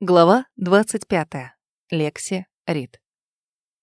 Глава 25. Лекси Рид.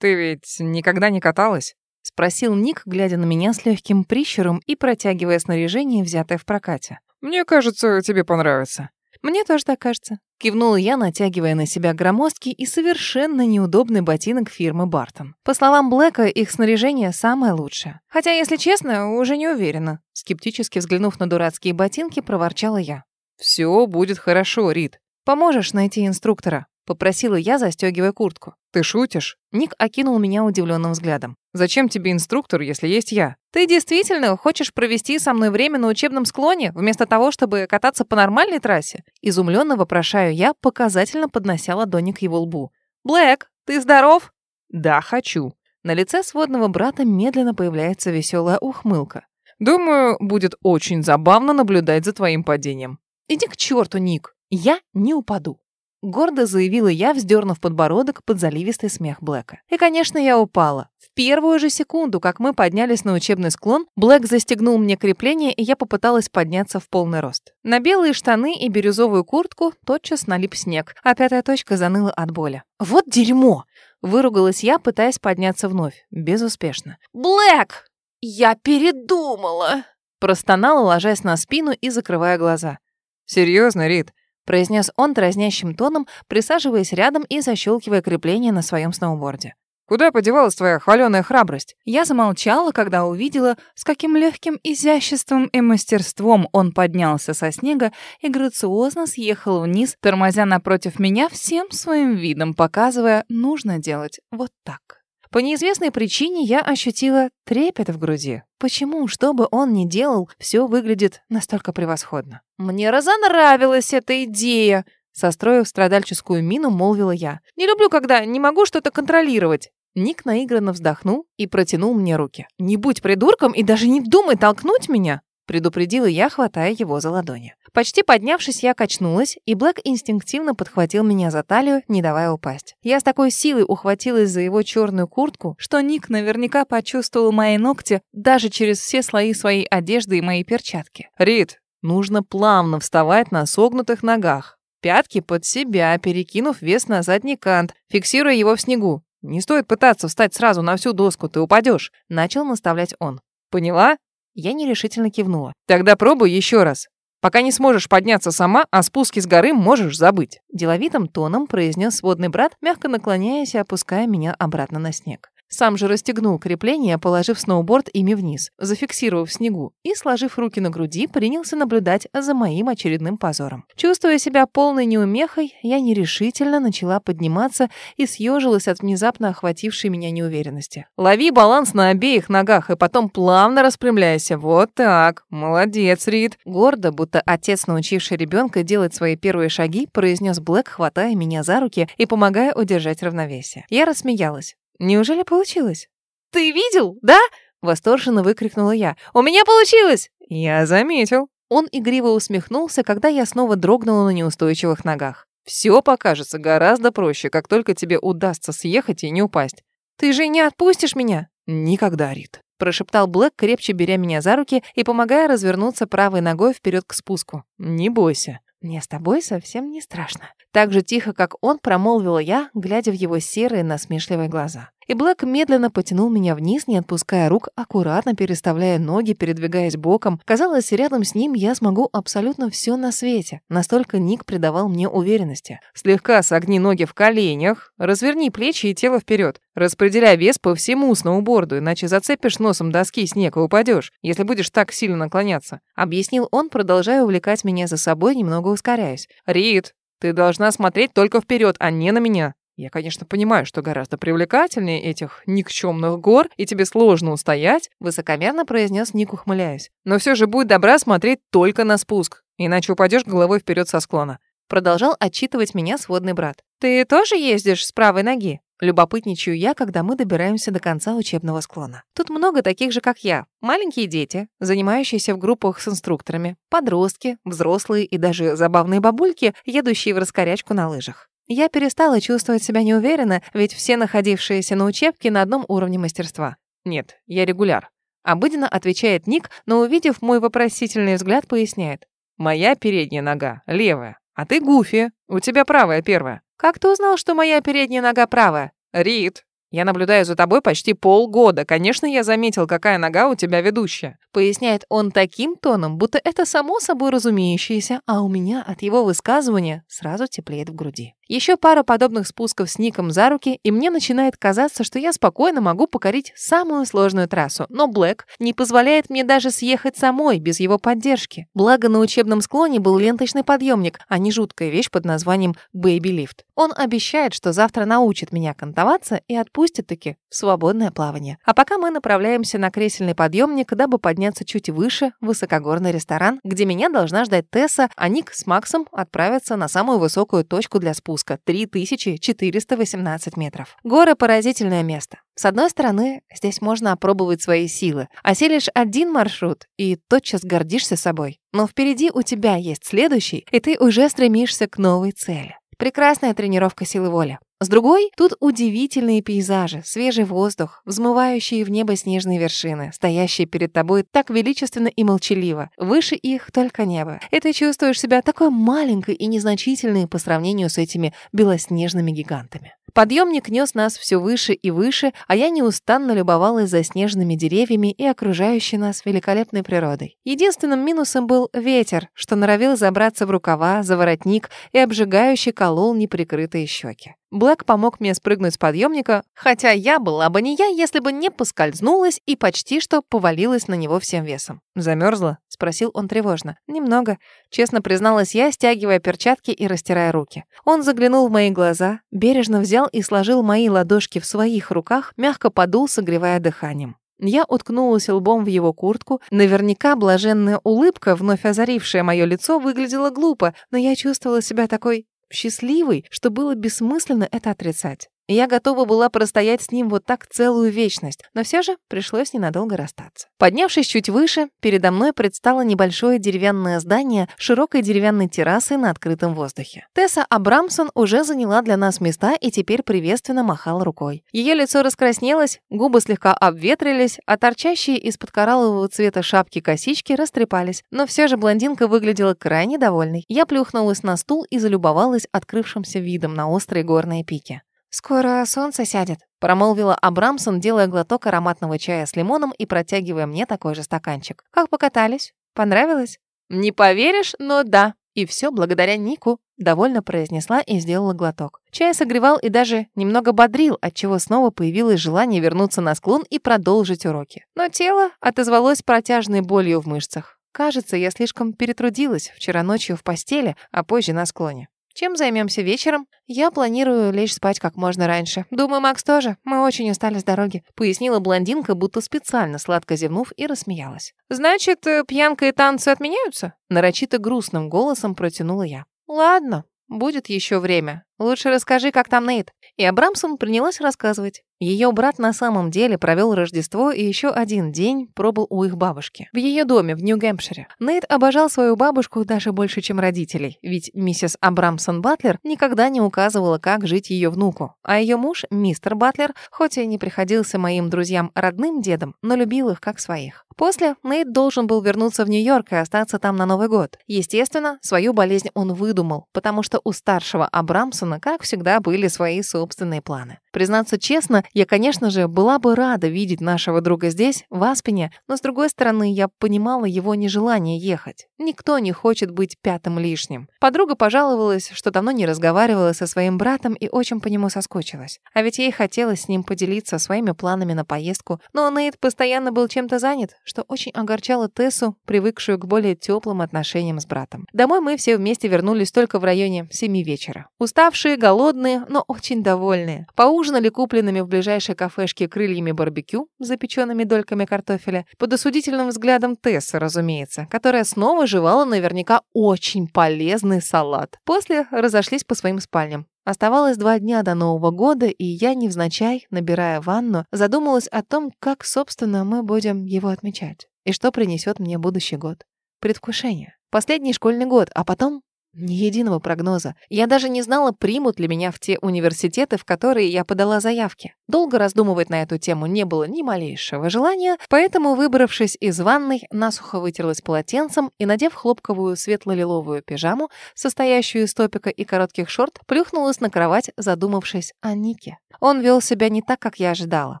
«Ты ведь никогда не каталась?» — спросил Ник, глядя на меня с легким прищуром и протягивая снаряжение, взятое в прокате. «Мне кажется, тебе понравится». «Мне тоже так кажется», — кивнула я, натягивая на себя громоздкий и совершенно неудобный ботинок фирмы Бартон. По словам Блэка, их снаряжение самое лучшее. Хотя, если честно, уже не уверена. Скептически взглянув на дурацкие ботинки, проворчала я. «Все будет хорошо, Рид. «Поможешь найти инструктора?» — попросила я, застегивая куртку. «Ты шутишь?» Ник окинул меня удивленным взглядом. «Зачем тебе инструктор, если есть я?» «Ты действительно хочешь провести со мной время на учебном склоне, вместо того, чтобы кататься по нормальной трассе?» Изумленно вопрошаю я, показательно поднося ладони к его лбу. «Блэк, ты здоров?» «Да, хочу». На лице сводного брата медленно появляется веселая ухмылка. «Думаю, будет очень забавно наблюдать за твоим падением». «Иди к черту, Ник!» «Я не упаду», — гордо заявила я, вздернув подбородок под заливистый смех Блэка. И, конечно, я упала. В первую же секунду, как мы поднялись на учебный склон, Блэк застегнул мне крепление, и я попыталась подняться в полный рост. На белые штаны и бирюзовую куртку тотчас налип снег, а пятая точка заныла от боли. «Вот дерьмо!» — выругалась я, пытаясь подняться вновь. Безуспешно. «Блэк! Я передумала!» Простонала, ложась на спину и закрывая глаза. «Серьезно, Рит?» Произнес он дразнящим тоном, присаживаясь рядом и защелкивая крепление на своем сноуборде. Куда подевалась твоя хваленая храбрость? Я замолчала, когда увидела, с каким легким изяществом и мастерством он поднялся со снега и грациозно съехал вниз, тормозя напротив меня всем своим видом, показывая, нужно делать вот так. По неизвестной причине я ощутила трепет в груди. Почему, что бы он ни делал, все выглядит настолько превосходно? «Мне разонравилась эта идея!» Состроив страдальческую мину, молвила я. «Не люблю, когда не могу что-то контролировать». Ник наигранно вздохнул и протянул мне руки. «Не будь придурком и даже не вдумай толкнуть меня!» Предупредила я, хватая его за ладони. Почти поднявшись, я качнулась, и Блэк инстинктивно подхватил меня за талию, не давая упасть. Я с такой силой ухватилась за его черную куртку, что Ник наверняка почувствовал мои ногти даже через все слои своей одежды и мои перчатки. «Рит, нужно плавно вставать на согнутых ногах. Пятки под себя, перекинув вес на задний кант, фиксируя его в снегу. Не стоит пытаться встать сразу на всю доску, ты упадешь», — начал наставлять он. «Поняла?» Я нерешительно кивнула. «Тогда пробуй еще раз. Пока не сможешь подняться сама, о спуске с горы можешь забыть», деловитым тоном произнес сводный брат, мягко наклоняясь и опуская меня обратно на снег. Сам же расстегнул крепление, положив сноуборд ими вниз, зафиксировав снегу, и, сложив руки на груди, принялся наблюдать за моим очередным позором. Чувствуя себя полной неумехой, я нерешительно начала подниматься и съежилась от внезапно охватившей меня неуверенности. «Лови баланс на обеих ногах и потом плавно распрямляйся. Вот так. Молодец, Рид». Гордо, будто отец, научивший ребенка делать свои первые шаги, произнес Блэк, хватая меня за руки и помогая удержать равновесие. Я рассмеялась. Неужели получилось? «Ты видел, да?» — восторженно выкрикнула я. «У меня получилось!» «Я заметил». Он игриво усмехнулся, когда я снова дрогнула на неустойчивых ногах. «Все покажется гораздо проще, как только тебе удастся съехать и не упасть». «Ты же не отпустишь меня?» «Никогда, Рит», — прошептал Блэк, крепче беря меня за руки и помогая развернуться правой ногой вперед к спуску. «Не бойся». «Мне с тобой совсем не страшно». Так же тихо, как он, промолвила я, глядя в его серые насмешливые глаза. И Блэк медленно потянул меня вниз, не отпуская рук, аккуратно переставляя ноги, передвигаясь боком. Казалось, рядом с ним я смогу абсолютно все на свете. Настолько Ник придавал мне уверенности. Слегка согни ноги в коленях, разверни плечи и тело вперед. Распределяй вес по всему сноуборду, иначе зацепишь носом доски снег и упадешь, если будешь так сильно наклоняться. Объяснил он, продолжая увлекать меня за собой, немного ускоряясь. Рид, ты должна смотреть только вперед, а не на меня. Я, конечно, понимаю, что гораздо привлекательнее этих никчемных гор, и тебе сложно устоять, высокомерно произнес Ник, ухмыляясь. Но все же будь добра смотреть только на спуск, иначе упадешь головой вперед со склона. Продолжал отчитывать меня сводный брат. Ты тоже ездишь с правой ноги? Любопытничаю я, когда мы добираемся до конца учебного склона. Тут много таких же, как я. Маленькие дети, занимающиеся в группах с инструкторами, подростки, взрослые и даже забавные бабульки, едущие в раскорячку на лыжах. Я перестала чувствовать себя неуверенно, ведь все находившиеся на учебке на одном уровне мастерства. Нет, я регуляр. Обыденно отвечает Ник, но увидев мой вопросительный взгляд, поясняет. Моя передняя нога, левая. А ты Гуфи. У тебя правая первая. Как ты узнал, что моя передняя нога правая? Рид. Я наблюдаю за тобой почти полгода. Конечно, я заметил, какая нога у тебя ведущая. Поясняет он таким тоном, будто это само собой разумеющееся, а у меня от его высказывания сразу теплеет в груди. Еще пара подобных спусков с Ником за руки, и мне начинает казаться, что я спокойно могу покорить самую сложную трассу. Но Блэк не позволяет мне даже съехать самой, без его поддержки. Благо, на учебном склоне был ленточный подъемник, а не жуткая вещь под названием «Бэйби-лифт». Он обещает, что завтра научит меня кантоваться и отпустит таки свободное плавание. А пока мы направляемся на кресельный подъемник, дабы подняться чуть выше, высокогорный ресторан, где меня должна ждать Тесса, а Ник с Максом отправятся на самую высокую точку для спуска спуска 3418 метров. Горы — поразительное место. С одной стороны, здесь можно опробовать свои силы. Осилишь один маршрут и тотчас гордишься собой. Но впереди у тебя есть следующий, и ты уже стремишься к новой цели. Прекрасная тренировка силы воли. С другой, тут удивительные пейзажи, свежий воздух, взмывающие в небо снежные вершины, стоящие перед тобой так величественно и молчаливо. Выше их только небо. И ты чувствуешь себя такой маленькой и незначительной по сравнению с этими белоснежными гигантами. Подъемник нес нас все выше и выше, а я неустанно любовалась заснеженными деревьями и окружающей нас великолепной природой. Единственным минусом был ветер, что норовил забраться в рукава, за воротник и обжигающий колол неприкрытые щеки. Блэк помог мне спрыгнуть с подъемника, хотя я была бы не я, если бы не поскользнулась и почти что повалилась на него всем весом. Замерзла? Спросил он тревожно. Немного, честно призналась я, стягивая перчатки и растирая руки. Он заглянул в мои глаза, бережно взял и сложил мои ладошки в своих руках, мягко подул, согревая дыханием. Я уткнулась лбом в его куртку. Наверняка блаженная улыбка, вновь озарившая мое лицо, выглядела глупо, но я чувствовала себя такой счастливой, что было бессмысленно это отрицать. Я готова была простоять с ним вот так целую вечность, но все же пришлось ненадолго расстаться. Поднявшись чуть выше, передо мной предстало небольшое деревянное здание широкой деревянной террасой на открытом воздухе. Тесса Абрамсон уже заняла для нас места и теперь приветственно махала рукой. Ее лицо раскраснелось, губы слегка обветрились, а торчащие из-под кораллового цвета шапки косички растрепались, но все же блондинка выглядела крайне довольной. Я плюхнулась на стул и залюбовалась открывшимся видом на острые горные пики. «Скоро солнце сядет», — промолвила Абрамсон, делая глоток ароматного чая с лимоном и протягивая мне такой же стаканчик. «Как покатались? Понравилось?» «Не поверишь, но да. И все благодаря Нику», — довольно произнесла и сделала глоток. Чай согревал и даже немного бодрил, отчего снова появилось желание вернуться на склон и продолжить уроки. Но тело отозвалось протяжной болью в мышцах. Кажется, я слишком перетрудилась вчера ночью в постели, а позже на склоне. Чем займемся вечером? Я планирую лечь спать как можно раньше. Думаю, Макс тоже. Мы очень устали с дороги», — пояснила блондинка, будто специально сладко зевнув и рассмеялась. «Значит, э, пьянка и танцы отменяются?» Нарочито грустным голосом протянула я. «Ладно, будет еще время. Лучше расскажи, как там Нейт». И Абрамсон принялась рассказывать. Ее брат на самом деле провел Рождество и еще один день пробыл у их бабушки. В ее доме в Нью-Гэмпшире. Нейт обожал свою бабушку даже больше, чем родителей, ведь миссис Абрамсон Батлер никогда не указывала, как жить ее внуку. А ее муж, мистер Батлер, хоть и не приходился моим друзьям родным дедом, но любил их как своих. После Нейт должен был вернуться в Нью-Йорк и остаться там на Новый год. Естественно, свою болезнь он выдумал, потому что у старшего Абрамсона, как всегда, были свои собственные планы. Признаться честно, я, конечно же, была бы рада видеть нашего друга здесь, в Аспене, но, с другой стороны, я понимала его нежелание ехать. Никто не хочет быть пятым лишним. Подруга пожаловалась, что давно не разговаривала со своим братом и очень по нему соскучилась. А ведь ей хотелось с ним поделиться своими планами на поездку, но Нейт постоянно был чем-то занят, что очень огорчало Тессу, привыкшую к более теплым отношениям с братом. Домой мы все вместе вернулись только в районе семи вечера. Уставшие, голодные, но очень довольные. Поужинали купленными в ближайшей кафешке крыльями барбекю, запеченными дольками картофеля, под осудительным взглядом Тессы, разумеется, которая снова жевала наверняка очень полезный салат. После разошлись по своим спальням. Оставалось два дня до Нового года, и я, невзначай, набирая ванну, задумалась о том, как, собственно, мы будем его отмечать. И что принесет мне будущий год. Предвкушение. Последний школьный год, а потом Ни единого прогноза. Я даже не знала, примут ли меня в те университеты, в которые я подала заявки. Долго раздумывать на эту тему не было ни малейшего желания, поэтому, выбравшись из ванной, насухо вытерлась полотенцем и, надев хлопковую светло-лиловую пижаму, состоящую из топика и коротких шорт, плюхнулась на кровать, задумавшись о Нике. Он вел себя не так, как я ожидала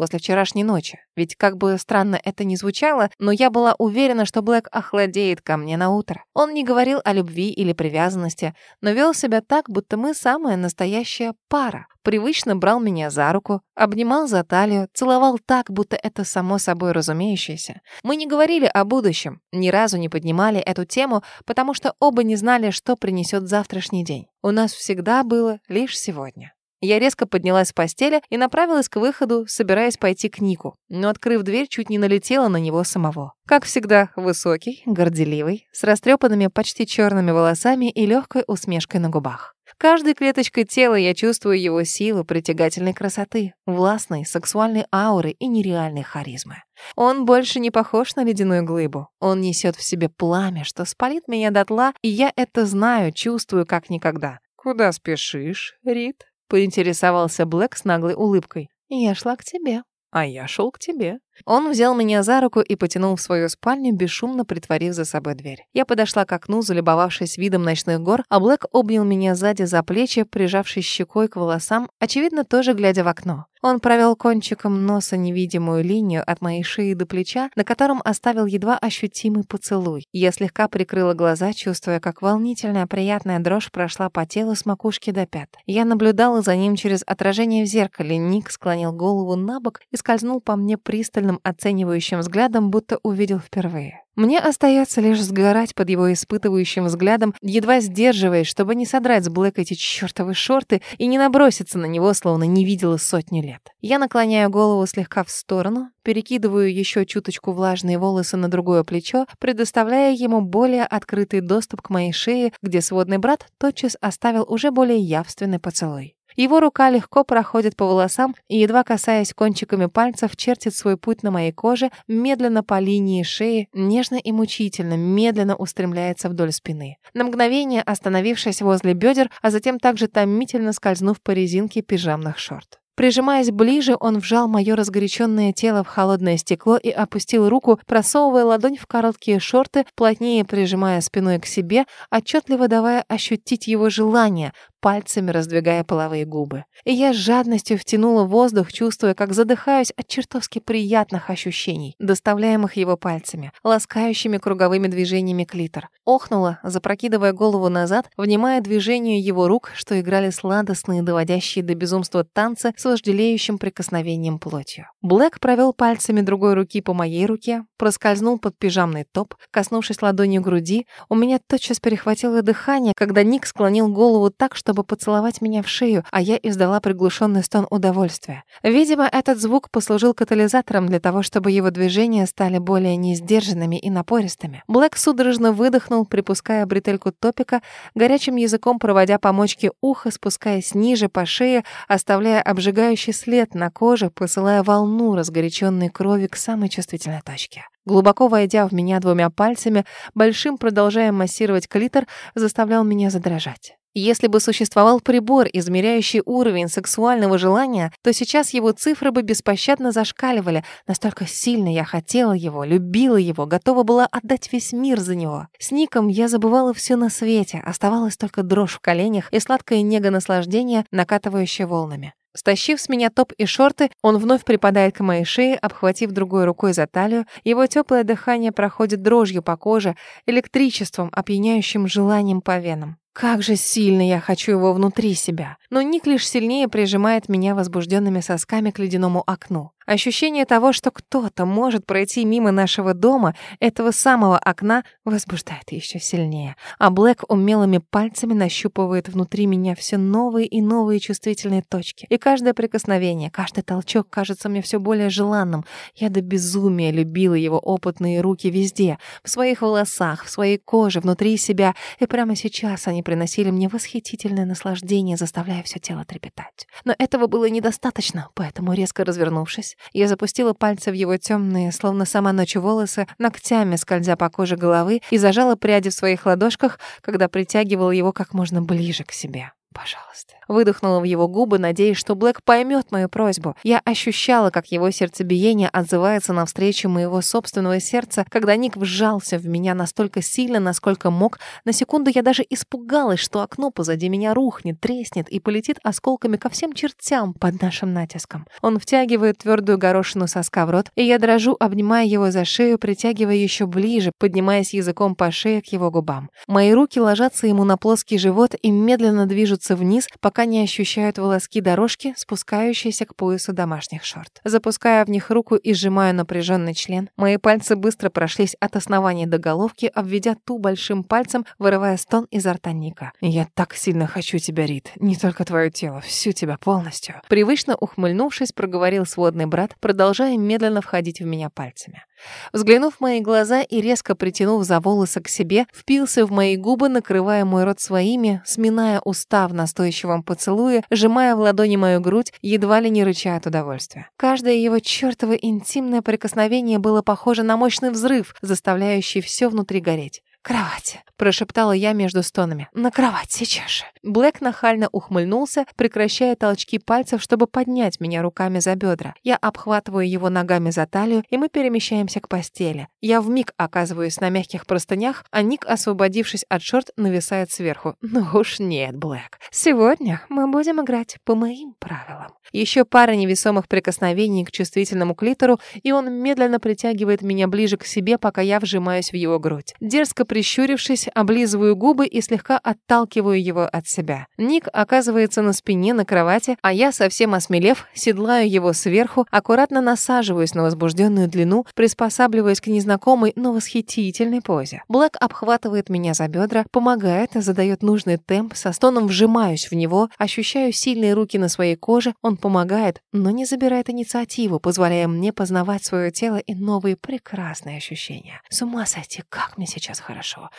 после вчерашней ночи. Ведь как бы странно это ни звучало, но я была уверена, что Блэк охладеет ко мне на утро. Он не говорил о любви или привязанности, но вел себя так, будто мы самая настоящая пара. Привычно брал меня за руку, обнимал за талию, целовал так, будто это само собой разумеющееся. Мы не говорили о будущем, ни разу не поднимали эту тему, потому что оба не знали, что принесет завтрашний день. У нас всегда было лишь сегодня. Я резко поднялась с постели и направилась к выходу, собираясь пойти к Нику, но, открыв дверь, чуть не налетела на него самого. Как всегда, высокий, горделивый, с растрепанными почти черными волосами и легкой усмешкой на губах. Каждой клеточкой тела я чувствую его силу притягательной красоты, властной, сексуальной ауры и нереальной харизмы. Он больше не похож на ледяную глыбу. Он несет в себе пламя, что спалит меня дотла, и я это знаю, чувствую как никогда. «Куда спешишь, Рит?» Поинтересовался Блэк с наглой улыбкой. «Я шла к тебе». «А я шел к тебе». Он взял меня за руку и потянул в свою спальню, бесшумно притворив за собой дверь. Я подошла к окну, залюбовавшись видом ночных гор, а Блэк обнял меня сзади за плечи, прижавшись щекой к волосам, очевидно, тоже глядя в окно. Он провел кончиком носа невидимую линию от моей шеи до плеча, на котором оставил едва ощутимый поцелуй. Я слегка прикрыла глаза, чувствуя, как волнительная приятная дрожь прошла по телу с макушки до пят. Я наблюдала за ним через отражение в зеркале. Ник склонил голову на бок и скользнул по мне пристальным оценивающим взглядом, будто увидел впервые. Мне остается лишь сгорать под его испытывающим взглядом, едва сдерживаясь, чтобы не содрать с Блэка эти чертовы шорты и не наброситься на него, словно не видела сотни лет. Я наклоняю голову слегка в сторону, перекидываю еще чуточку влажные волосы на другое плечо, предоставляя ему более открытый доступ к моей шее, где сводный брат тотчас оставил уже более явственный поцелуй. Его рука легко проходит по волосам и, едва касаясь кончиками пальцев, чертит свой путь на моей коже, медленно по линии шеи, нежно и мучительно, медленно устремляется вдоль спины. На мгновение остановившись возле бедер, а затем также томительно скользнув по резинке пижамных шорт. Прижимаясь ближе, он вжал мое разгоряченное тело в холодное стекло и опустил руку, просовывая ладонь в короткие шорты, плотнее прижимая спиной к себе, отчетливо давая ощутить его желание, пальцами раздвигая половые губы. И я с жадностью втянула воздух, чувствуя, как задыхаюсь от чертовски приятных ощущений, доставляемых его пальцами, ласкающими круговыми движениями клитор. Охнула, запрокидывая голову назад, внимая движению его рук, что играли сладостные, доводящие до безумства танцы с вожделеющим прикосновением плотью. Блэк провел пальцами другой руки по моей руке, проскользнул под пижамный топ, коснувшись ладонью груди, у меня тотчас перехватило дыхание, когда Ник склонил голову так, что чтобы поцеловать меня в шею, а я издала приглушенный стон удовольствия. Видимо, этот звук послужил катализатором для того, чтобы его движения стали более несдержанными и напористыми. Блэк судорожно выдохнул, припуская бретельку топика, горячим языком проводя по мочке уха, спускаясь ниже по шее, оставляя обжигающий след на коже, посылая волну разгоряченной крови к самой чувствительной точке. Глубоко войдя в меня двумя пальцами, большим продолжая массировать клитор, заставлял меня задрожать. Если бы существовал прибор, измеряющий уровень сексуального желания, то сейчас его цифры бы беспощадно зашкаливали. Настолько сильно я хотела его, любила его, готова была отдать весь мир за него. С Ником я забывала все на свете, оставалась только дрожь в коленях и сладкая нега наслаждения, накатывающая волнами. Стащив с меня топ и шорты, он вновь припадает к моей шее, обхватив другой рукой за талию. Его теплое дыхание проходит дрожью по коже, электричеством, опьяняющим желанием по венам. Как же сильно я хочу его внутри себя. Но Ник лишь сильнее прижимает меня возбужденными сосками к ледяному окну. Ощущение того, что кто-то может пройти мимо нашего дома, этого самого окна, возбуждает еще сильнее. А Блэк умелыми пальцами нащупывает внутри меня все новые и новые чувствительные точки. И каждое прикосновение, каждый толчок кажется мне все более желанным. Я до безумия любила его опытные руки везде. В своих волосах, в своей коже, внутри себя. И прямо сейчас они приносили мне восхитительное наслаждение, заставляя все тело трепетать. Но этого было недостаточно, поэтому, резко развернувшись, Я запустила пальцы в его темные, словно сама ночь волосы, ногтями скользя по коже головы и зажала пряди в своих ладошках, когда притягивала его как можно ближе к себе. Пожалуйста. Выдохнула в его губы, надеясь, что Блэк поймет мою просьбу. Я ощущала, как его сердцебиение отзывается навстречу моего собственного сердца, когда Ник вжался в меня настолько сильно, насколько мог. На секунду я даже испугалась, что окно позади меня рухнет, треснет и полетит осколками ко всем чертям под нашим натиском. Он втягивает твердую горошину соска в рот, и я дрожу, обнимая его за шею, притягивая еще ближе, поднимаясь языком по шее к его губам. Мои руки ложатся ему на плоский живот и медленно движутся вниз, пока не ощущают волоски дорожки, спускающиеся к поясу домашних шорт. Запуская в них руку и сжимая напряженный член, мои пальцы быстро прошлись от основания до головки, обведя ту большим пальцем, вырывая стон изо рта Ника. «Я так сильно хочу тебя, Рит. Не только твое тело, всю тебя полностью». Привычно ухмыльнувшись, проговорил сводный брат, продолжая медленно входить в меня пальцами. Взглянув мои глаза и резко притянув за волосы к себе, впился в мои губы, накрывая мой рот своими, сминая уста в настойчивом поцелуе, сжимая в ладони мою грудь, едва ли не рыча от удовольствия. Каждое его чертово интимное прикосновение было похоже на мощный взрыв, заставляющий все внутри гореть. «Кровать», — прошептала я между стонами. «На кровать сейчас же». Блэк нахально ухмыльнулся, прекращая толчки пальцев, чтобы поднять меня руками за бедра. Я обхватываю его ногами за талию, и мы перемещаемся к постели. Я вмиг оказываюсь на мягких простынях, а Ник, освободившись от шорт, нависает сверху. Ну уж нет, Блэк. Сегодня мы будем играть по моим правилам. Еще пара невесомых прикосновений к чувствительному клитору, и он медленно притягивает меня ближе к себе, пока я вжимаюсь в его грудь. Дерзко прищурившись, облизываю губы и слегка отталкиваю его от себя. Ник оказывается на спине на кровати, а я, совсем осмелев, седлаю его сверху, аккуратно насаживаюсь на возбужденную длину, приспосабливаясь к незнакомой, но восхитительной позе. Блэк обхватывает меня за бедра, помогает, задает нужный темп, со стоном вжимаюсь в него, ощущаю сильные руки на своей коже, он помогает, но не забирает инициативу, позволяя мне познавать свое тело и новые прекрасные ощущения. С ума сойти, как мне сейчас хорошо хорошо.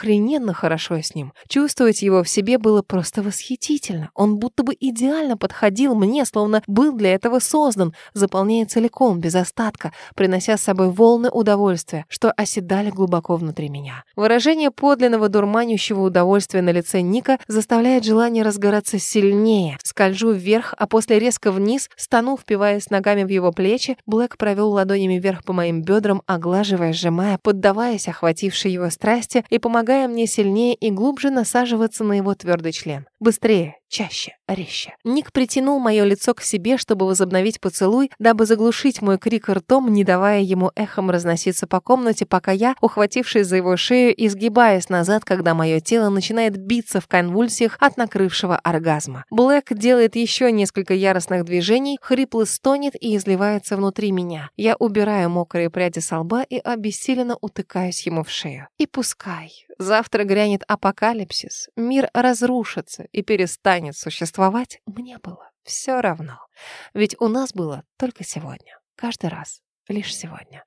Охрененно хорошо с ним. Чувствовать его в себе было просто восхитительно. Он будто бы идеально подходил мне, словно был для этого создан, заполняя целиком, без остатка, принося с собой волны удовольствия, что оседали глубоко внутри меня. Выражение подлинного дурманящего удовольствия на лице Ника заставляет желание разгораться сильнее. Скольжу вверх, а после резко вниз, стану, впиваясь ногами в его плечи, Блэк провел ладонями вверх по моим бедрам, оглаживая, сжимая, поддаваясь охватившей его страсти, и помогая мне сильнее и глубже насаживаться на его твердый член. Быстрее, чаще, резче. Ник притянул мое лицо к себе, чтобы возобновить поцелуй, дабы заглушить мой крик ртом, не давая ему эхом разноситься по комнате, пока я, ухватившись за его шею, изгибаясь назад, когда мое тело начинает биться в конвульсиях от накрывшего оргазма. Блэк делает еще несколько яростных движений, хрипло стонет и изливается внутри меня. Я убираю мокрые пряди со лба и обессиленно утыкаюсь ему в шею. И пускай. Завтра грянет апокалипсис, мир разрушится и перестанет существовать. Мне было все равно. Ведь у нас было только сегодня. Каждый раз. Лишь сегодня.